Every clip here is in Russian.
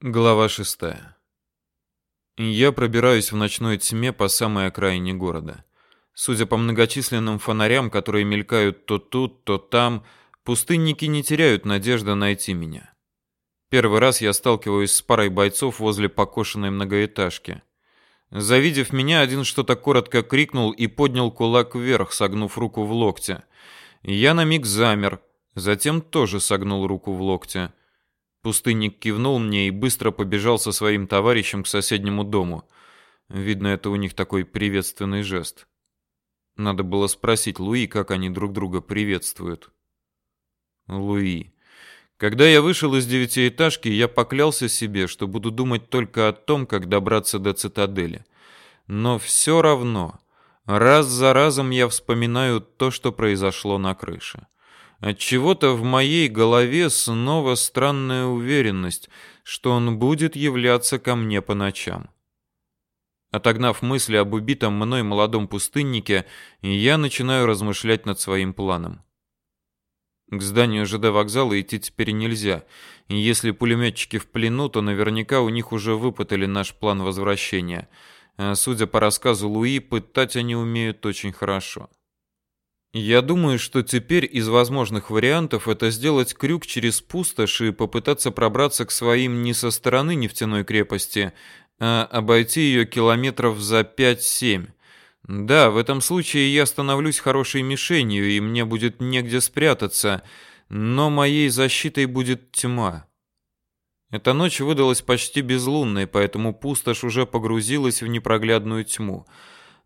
Глава шестая. Я пробираюсь в ночной тьме по самой окраине города. Судя по многочисленным фонарям, которые мелькают то тут, то там, пустынники не теряют надежды найти меня. Первый раз я сталкиваюсь с парой бойцов возле покошенной многоэтажки. Завидев меня, один что-то коротко крикнул и поднял кулак вверх, согнув руку в локте. Я на миг замер, затем тоже согнул руку в локте. Пустынник кивнул мне и быстро побежал со своим товарищем к соседнему дому. Видно, это у них такой приветственный жест. Надо было спросить Луи, как они друг друга приветствуют. Луи. Когда я вышел из девятиэтажки, я поклялся себе, что буду думать только о том, как добраться до цитадели. Но все равно, раз за разом я вспоминаю то, что произошло на крыше. От чего-то в моей голове снова странная уверенность, что он будет являться ко мне по ночам. Отогнав мысли об убитом мной молодом пустыннике, я начинаю размышлять над своим планом. К зданию ЖД вокзала идти теперь нельзя. Если пулеметчики в плену, то наверняка у них уже выпытали наш план возвращения. А судя по рассказу Луи, пытать они умеют очень хорошо. Я думаю, что теперь из возможных вариантов это сделать крюк через пустошь и попытаться пробраться к своим не со стороны нефтяной крепости, а обойти ее километров за 5-7. Да, в этом случае я становлюсь хорошей мишенью, и мне будет негде спрятаться, но моей защитой будет тьма. Эта ночь выдалась почти безлунной, поэтому пустошь уже погрузилась в непроглядную тьму.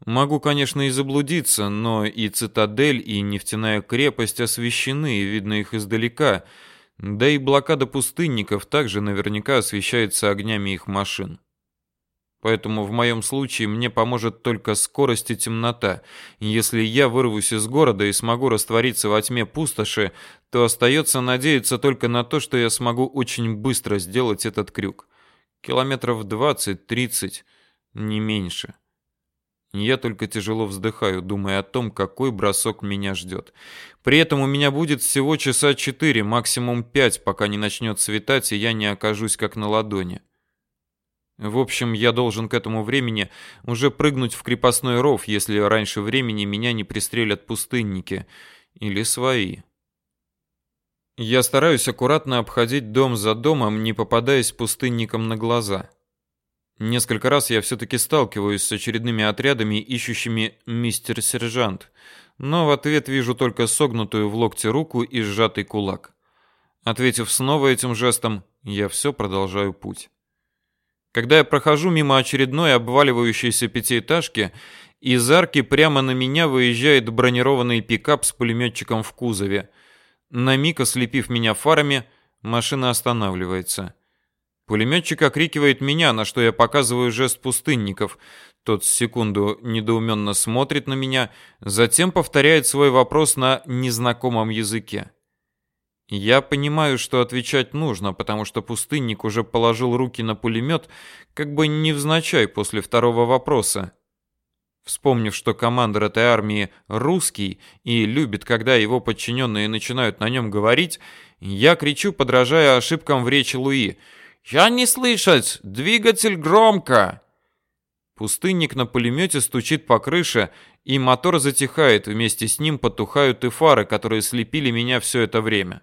Могу, конечно, и заблудиться, но и цитадель, и нефтяная крепость освещены, и видно их издалека. Да и блокада пустынников также наверняка освещается огнями их машин. Поэтому в моем случае мне поможет только скорость и темнота. Если я вырвусь из города и смогу раствориться во тьме пустоши, то остается надеяться только на то, что я смогу очень быстро сделать этот крюк. Километров 20-30, не меньше. Я только тяжело вздыхаю, думая о том, какой бросок меня ждет. При этом у меня будет всего часа четыре, максимум пять, пока не начнет светать, и я не окажусь как на ладони. В общем, я должен к этому времени уже прыгнуть в крепостной ров, если раньше времени меня не пристрелят пустынники или свои. Я стараюсь аккуратно обходить дом за домом, не попадаясь пустынникам на глаза. Несколько раз я все-таки сталкиваюсь с очередными отрядами, ищущими мистер-сержант, но в ответ вижу только согнутую в локте руку и сжатый кулак. Ответив снова этим жестом, я все продолжаю путь. Когда я прохожу мимо очередной обваливающейся пятиэтажки, из арки прямо на меня выезжает бронированный пикап с пулеметчиком в кузове. На миг ослепив меня фарами, машина останавливается. Пулеметчик окрикивает меня, на что я показываю жест пустынников. Тот секунду недоуменно смотрит на меня, затем повторяет свой вопрос на незнакомом языке. Я понимаю, что отвечать нужно, потому что пустынник уже положил руки на пулемет, как бы невзначай после второго вопроса. Вспомнив, что командир этой армии русский и любит, когда его подчиненные начинают на нем говорить, я кричу, подражая ошибкам в речи Луи – «Я не слышать! Двигатель громко!» Пустынник на пулемете стучит по крыше, и мотор затихает, вместе с ним потухают и фары, которые слепили меня все это время.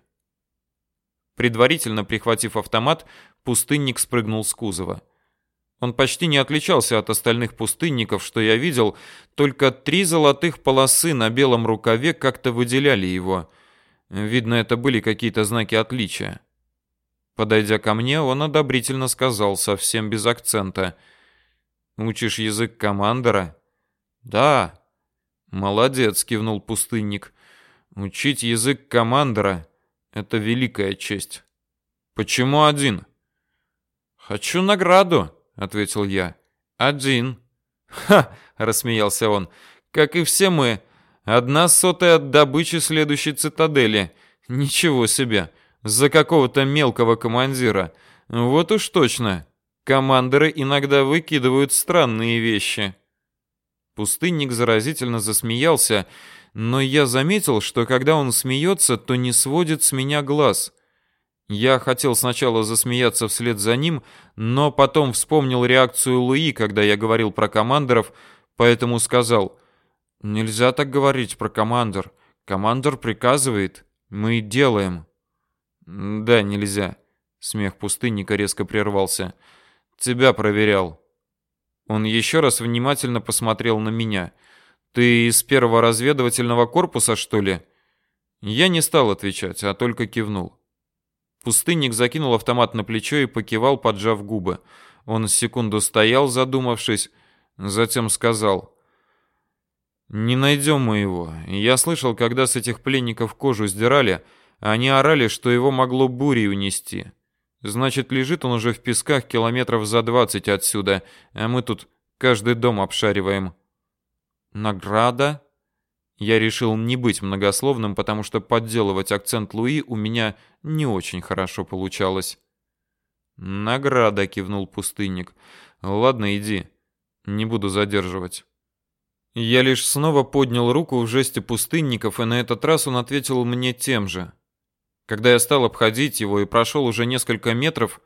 Предварительно прихватив автомат, пустынник спрыгнул с кузова. Он почти не отличался от остальных пустынников, что я видел, только три золотых полосы на белом рукаве как-то выделяли его. Видно, это были какие-то знаки отличия. Подойдя ко мне, он одобрительно сказал, совсем без акцента. «Учишь язык командора?» «Да». «Молодец», — кивнул пустынник. «Учить язык командора — это великая честь». «Почему один?» «Хочу награду», — ответил я. «Один». «Ха!» — рассмеялся он. «Как и все мы. Одна сотая от добычи следующей цитадели. Ничего себе. За какого-то мелкого командира. Вот уж точно. Командиры иногда выкидывают странные вещи. Пустынник заразительно засмеялся, но я заметил, что когда он смеется, то не сводит с меня глаз. Я хотел сначала засмеяться вслед за ним, но потом вспомнил реакцию Луи, когда я говорил про командоров, поэтому сказал: "Нельзя так говорить про командор. Командор приказывает, мы делаем". "Да, нельзя". Смех пустынника резко прервался. "Тебя проверял". Он еще раз внимательно посмотрел на меня. Ты из первого разведывательного корпуса, что ли? Я не стал отвечать, а только кивнул. Пустынник закинул автомат на плечо и покивал, поджав губы. Он секунду стоял, задумавшись, затем сказал: "Не найдем мы его. Я слышал, когда с этих пленников кожу сдирали, они орали, что его могло бурей унести. Значит, лежит он уже в песках километров за двадцать отсюда, а мы тут каждый дом обшариваем". Награда? Я решил не быть многословным, потому что подделывать акцент Луи у меня не очень хорошо получалось. Награда, кивнул пустынник. Ладно, иди. Не буду задерживать. Я лишь снова поднял руку в жесте пустынников, и на этот раз он ответил мне тем же. Когда я стал обходить его и прошел уже несколько метров,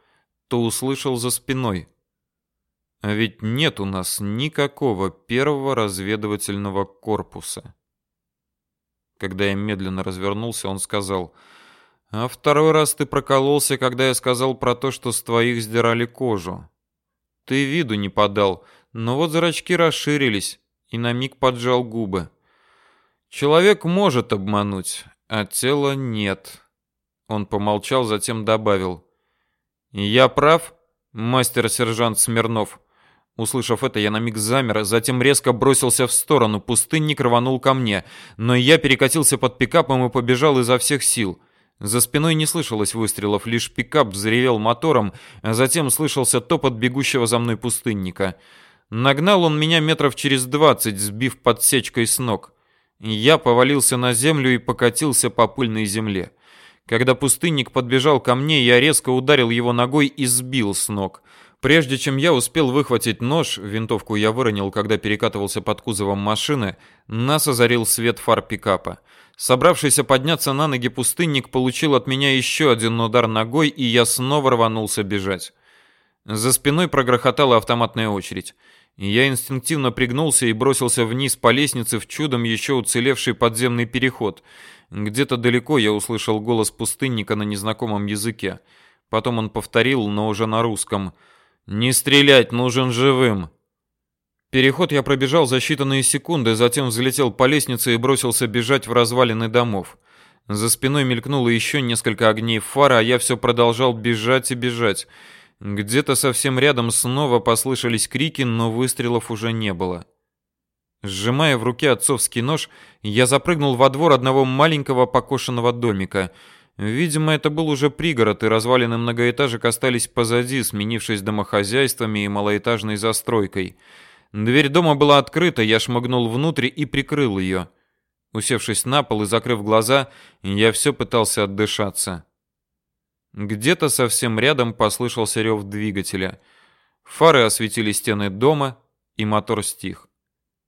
то услышал за спиной: а ведь нет у нас никакого первого разведывательного корпуса. Когда я медленно развернулся, он сказал: "А второй раз ты прокололся, когда я сказал про то, что с твоих сдирали кожу. Ты виду не подал, но вот зрачки расширились, и на миг поджал губы. Человек может обмануть, а тело нет". Он помолчал, затем добавил: "Я прав, мастер-сержант Смирнов?" Услышав это, я на миг замер, затем резко бросился в сторону. Пустынник рванул ко мне, но я перекатился под пикапом и побежал изо всех сил. За спиной не слышалось выстрелов, лишь пикап взревел мотором, а затем слышался топот бегущего за мной пустынника. Нагнал он меня метров через двадцать, сбив подсечкой с ног. Я повалился на землю и покатился по пыльной земле. Когда пустынник подбежал ко мне, я резко ударил его ногой и сбил с ног. Прежде чем я успел выхватить нож, винтовку я выронил, когда перекатывался под кузовом машины, нас озарил свет фар пикапа. Собравшийся подняться на ноги пустынник получил от меня еще один удар ногой, и я снова рванулся бежать. За спиной прогрохотала автоматная очередь. Я инстинктивно пригнулся и бросился вниз по лестнице в чудом еще уцелевший подземный переход. Где-то далеко я услышал голос пустынника на незнакомом языке. Потом он повторил, но уже на русском – не стрелять, нужен живым. Переход я пробежал за считанные секунды, затем взлетел по лестнице и бросился бежать в развалины домов. За спиной мелькнуло еще несколько огней фара, а я все продолжал бежать и бежать. Где-то совсем рядом снова послышались крики, но выстрелов уже не было. Сжимая в руке отцовский нож, я запрыгнул во двор одного маленького покошенного домика — Видимо, это был уже пригород, и развалины многоэтажек остались позади, сменившись домохозяйствами и малоэтажной застройкой. Дверь дома была открыта, я шмыгнул внутрь и прикрыл ее. Усевшись на пол и закрыв глаза, я все пытался отдышаться. Где-то совсем рядом послышался рев двигателя. Фары осветили стены дома, и мотор стих.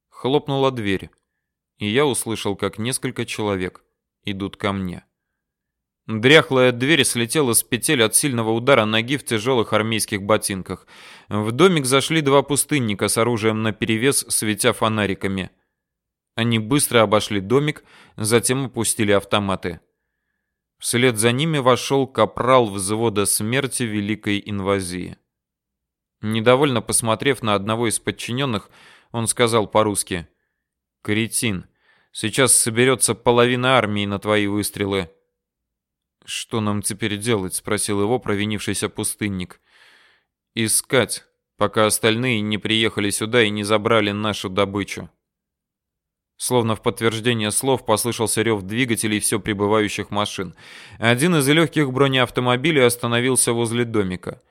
Хлопнула дверь, и я услышал, как несколько человек идут ко мне. Дряхлая дверь слетела с петель от сильного удара ноги в тяжелых армейских ботинках. В домик зашли два пустынника с оружием наперевес, светя фонариками. Они быстро обошли домик, затем опустили автоматы. Вслед за ними вошел капрал взвода смерти Великой инвазии. Недовольно посмотрев на одного из подчиненных, он сказал по-русски: "Кретин, сейчас соберется половина армии на твои выстрелы". Что нам теперь делать, спросил его провинившийся пустынник. Искать, пока остальные не приехали сюда и не забрали нашу добычу. Словно в подтверждение слов послышался рев двигателей все прибывающих машин. Один из легких бронеавтомобилей остановился возле домика.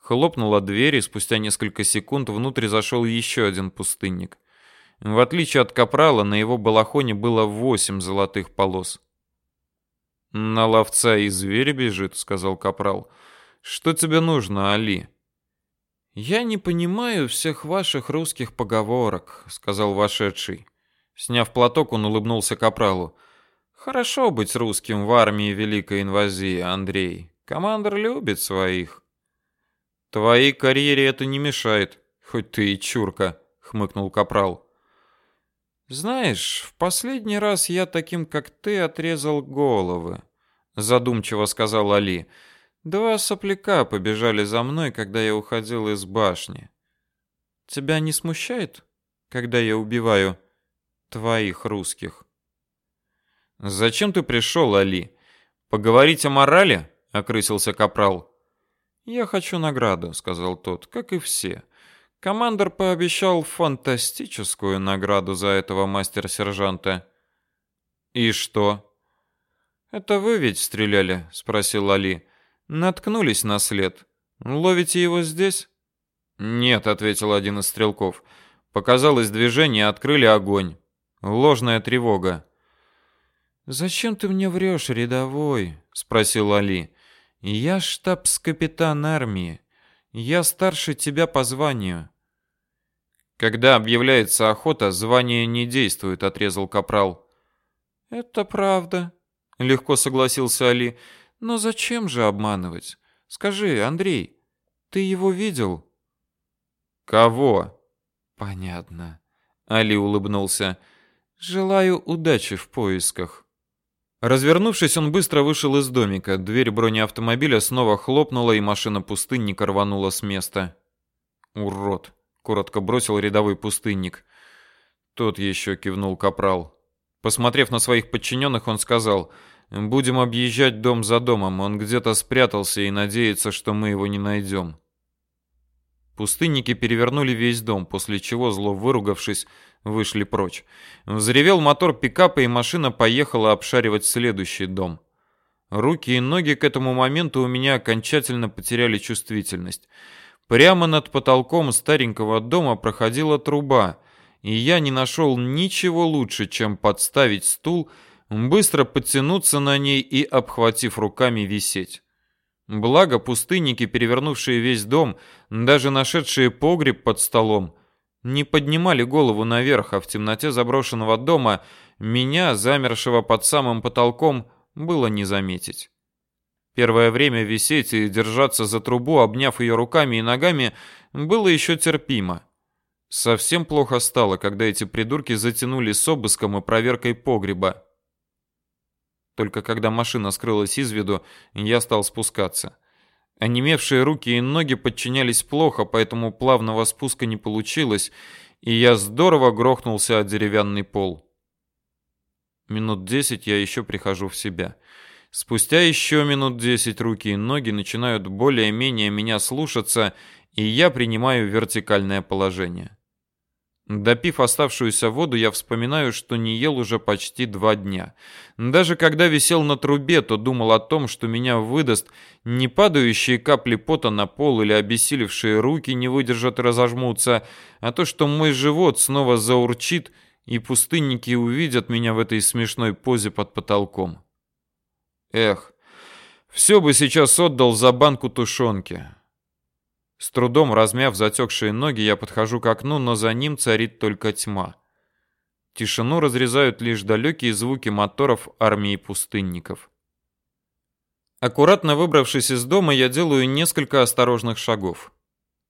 Хлопнула дверь, и спустя несколько секунд внутрь зашел еще один пустынник. В отличие от капрала, на его балахоне было восемь золотых полос. На ловца и зверь бежит, сказал капрал. Что тебе нужно, Али? Я не понимаю всех ваших русских поговорок, сказал вошедший. Сняв платок, он улыбнулся капралу. Хорошо быть русским в армии Великой инвазии, Андрей. Командор любит своих. Твоей карьере это не мешает, хоть ты и чурка, хмыкнул капрал. Знаешь, в последний раз я таким, как ты, отрезал головы, задумчиво сказал Али. Два сопляка побежали за мной, когда я уходил из башни. Тебя не смущает, когда я убиваю твоих русских? Зачем ты пришел, Али? Поговорить о морали? окрысился капрал. Я хочу награду, сказал тот, как и все. Командор пообещал фантастическую награду за этого мастер-сержанта. И что? Это вы ведь стреляли, спросил Али. Наткнулись на след. Ловите его здесь? Нет, ответил один из стрелков. Показалось движение, открыли огонь. Ложная тревога. Зачем ты мне врешь, рядовой? спросил Али. Я штабс-капитан армии. Я старше тебя по званию. Когда объявляется охота, звание не действует, отрезал капрал. Это правда, легко согласился Али. Но зачем же обманывать? Скажи, Андрей, ты его видел? Кого? Понятно. Али улыбнулся. Желаю удачи в поисках. Развернувшись, он быстро вышел из домика. Дверь бронеавтомобиля снова хлопнула, и машина пустынника рванула с места. Урод, коротко бросил рядовой пустынник. Тот еще кивнул капрал. Посмотрев на своих подчиненных, он сказал: "Будем объезжать дом за домом. Он где-то спрятался и надеется, что мы его не найдем». Пустынники перевернули весь дом, после чего, зло выругавшись, вышли прочь. Взревел мотор пикапа, и машина поехала обшаривать следующий дом. Руки и ноги к этому моменту у меня окончательно потеряли чувствительность. Прямо над потолком старенького дома проходила труба, и я не нашел ничего лучше, чем подставить стул, быстро подтянуться на ней и, обхватив руками, висеть. Благо пустынники, перевернувшие весь дом, даже нашедшие погреб под столом, не поднимали голову наверх, а в темноте заброшенного дома меня, замершего под самым потолком, было не заметить. Первое время висеть и держаться за трубу, обняв ее руками и ногами, было еще терпимо. Совсем плохо стало, когда эти придурки затянули с обыском и проверкой погреба. Только когда машина скрылась из виду, я стал спускаться. Онемевшие руки и ноги подчинялись плохо, поэтому плавного спуска не получилось, и я здорово грохнулся о деревянный пол. Минут десять я еще прихожу в себя. Спустя еще минут десять руки и ноги начинают более-менее меня слушаться, и я принимаю вертикальное положение. Допив оставшуюся воду, я вспоминаю, что не ел уже почти два дня. Даже когда висел на трубе, то думал о том, что меня выдаст не падающие капли пота на пол или обессилевшие руки не выдержат и разожмутся, а то, что мой живот снова заурчит, и пустынники увидят меня в этой смешной позе под потолком. Эх, все бы сейчас отдал за банку тушенки. С трудом размяв затекшие ноги, я подхожу к окну, но за ним царит только тьма. Тишину разрезают лишь далекие звуки моторов армии пустынников. Аккуратно выбравшись из дома, я делаю несколько осторожных шагов.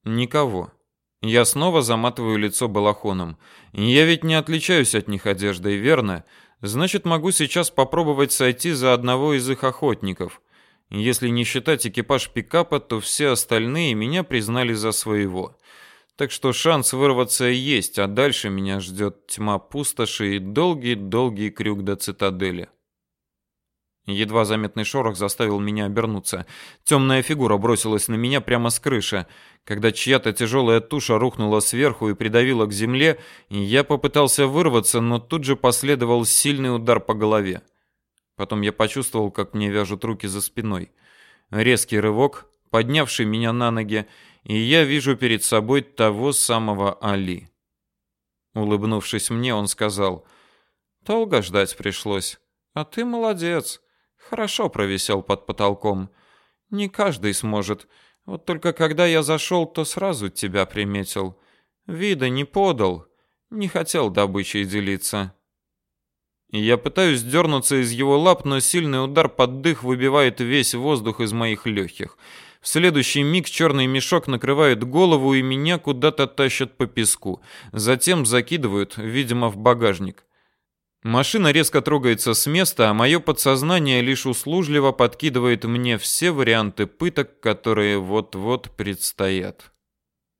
Никого. Я снова заматываю лицо балахоном. Я ведь не отличаюсь от них одеждой, верно? Значит, могу сейчас попробовать сойти за одного из их охотников. Если не считать экипаж пикапа, то все остальные меня признали за своего. Так что шанс вырваться есть, а дальше меня ждет тьма пустоши и долгий-долгий крюк до цитадели. Едва заметный шорох заставил меня обернуться. Темная фигура бросилась на меня прямо с крыши. Когда чья-то тяжелая туша рухнула сверху и придавила к земле, я попытался вырваться, но тут же последовал сильный удар по голове. Потом я почувствовал, как мне вяжут руки за спиной. Резкий рывок, поднявший меня на ноги, и я вижу перед собой того самого Али. Улыбнувшись мне, он сказал: "Долго ждать пришлось, а ты молодец. Хорошо провисел под потолком. Не каждый сможет. Вот только когда я зашел, то сразу тебя приметил. Вида не подал, не хотел добычей делиться". Я пытаюсь дернуться из его лап, но сильный удар под дых выбивает весь воздух из моих легких. В следующий миг черный мешок накрывает голову и меня куда-то тащат по песку. Затем закидывают, видимо, в багажник. Машина резко трогается с места, а мое подсознание лишь услужливо подкидывает мне все варианты пыток, которые вот-вот предстоят.